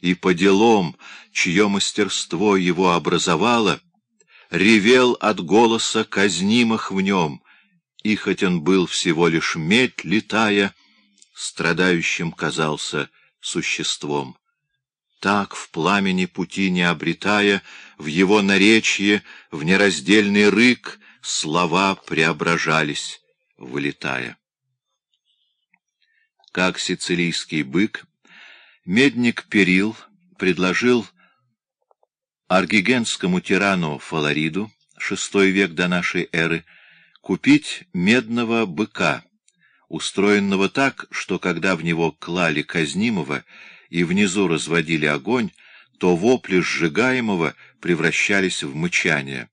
и по делам, чье мастерство его образовало, ревел от голоса казнимых в нем, и хоть он был всего лишь медь, летая, страдающим казался существом. Так, в пламени пути не обретая, в его наречье, в нераздельный рык, слова преображались, вылетая. Как сицилийский бык, медник Перил предложил аргигенскому тирану Фалариду, шестой век до нашей эры, купить медного быка, устроенного так, что когда в него клали казнимого и внизу разводили огонь, то вопли сжигаемого превращались в мычание.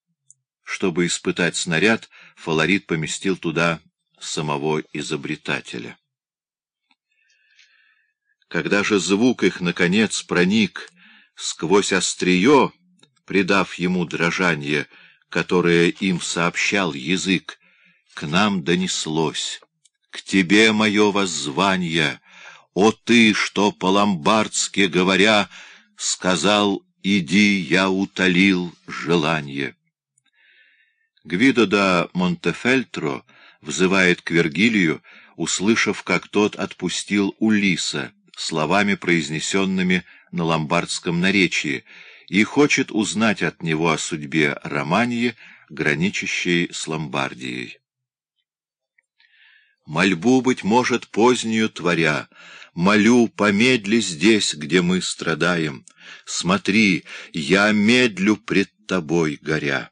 Чтобы испытать снаряд, Фаларид поместил туда самого изобретателя. Когда же звук их, наконец, проник сквозь острие, придав ему дрожание, которое им сообщал язык, к нам донеслось. К тебе мое воззвание, о ты, что по-ломбардски говоря, сказал «Иди, я утолил желание». Гвидо да Монтефельтро взывает к Вергилию, услышав, как тот отпустил Улиса, словами, произнесенными на ломбардском наречии, и хочет узнать от него о судьбе Романии, граничащей с Ломбардией. Мольбу, быть может, позднюю творя, молю, помедли здесь, где мы страдаем. Смотри, я медлю пред тобой, горя.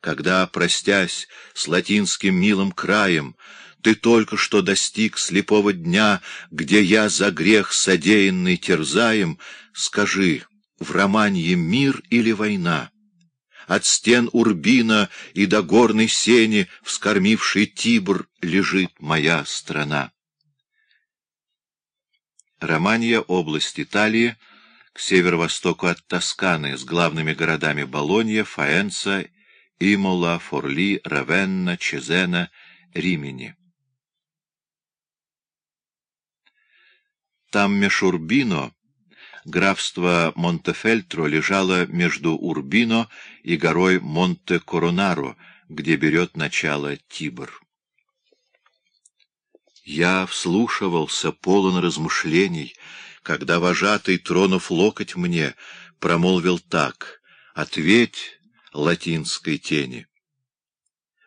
Когда, простясь с латинским милым краем, ты только что достиг слепого дня, где я за грех содеянный терзаем, скажи, в романье мир или война? От стен Урбина и до горной сени, вскормивший Тибр, лежит моя страна. Романья — область Италии, к северо-востоку от Тосканы, с главными городами Болонья, Фаэнца, Имола, Форли, Равенна, Чезена, Римени. Там Мешурбино графство Монтефельтро лежало между Урбино и горой Монте-Коронаро, где берет начало Тибр. Я вслушивался, полон размышлений, когда вожатый, тронув локоть мне, промолвил так «Ответь латинской тени».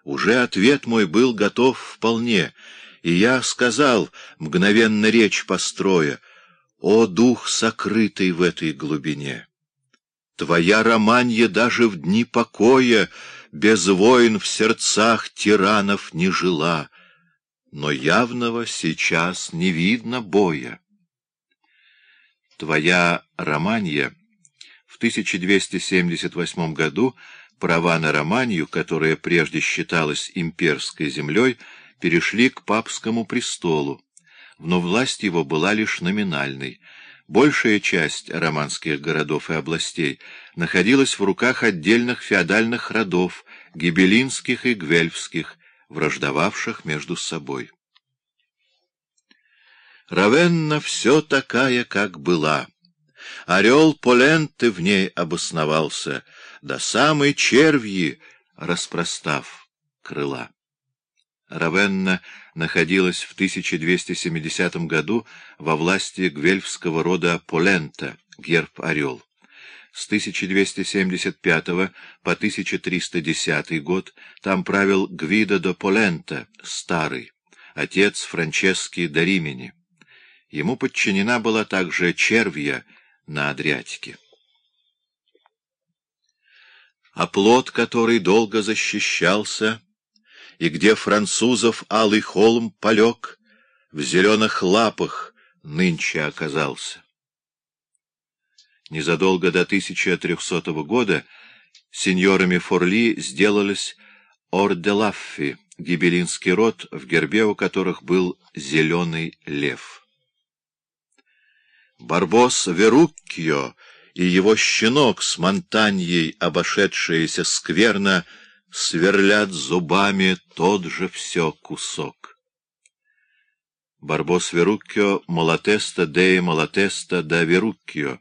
Уже ответ мой был готов вполне, и я сказал, мгновенно речь построя, о, дух, сокрытый в этой глубине! Твоя романья даже в дни покоя Без войн в сердцах тиранов не жила, Но явного сейчас не видно боя. Твоя романья в 1278 году права на романию, которая прежде считалась имперской землей, перешли к папскому престолу, но власть его была лишь номинальной. Большая часть романских городов и областей находилась в руках отдельных феодальных родов, гибелинских и гвельфских, враждовавших между собой. Равенна все такая, как была. Орел Поленты в ней обосновался, до самой червьи распростав крыла. Равенна находилась в 1270 году во власти гвельфского рода Полента, герб «Орел». С 1275 по 1310 год там правил Гвидо до Полента, старый, отец Франчески до Римени. Ему подчинена была также Червья на Адриатике. А плод, который долго защищался, и где французов алый холм полег, в зеленых лапах нынче оказался. Незадолго до 1300 года сеньорами Форли сделались Орделаффи, гибелинский род, в гербе у которых был зеленый лев. Барбос Веруккио и его щенок с монтаньей, обошедшиеся скверно, сверлят зубами тот же все кусок. Барбос Веруккио, Малатеста, Деи Малатеста да Веруккио,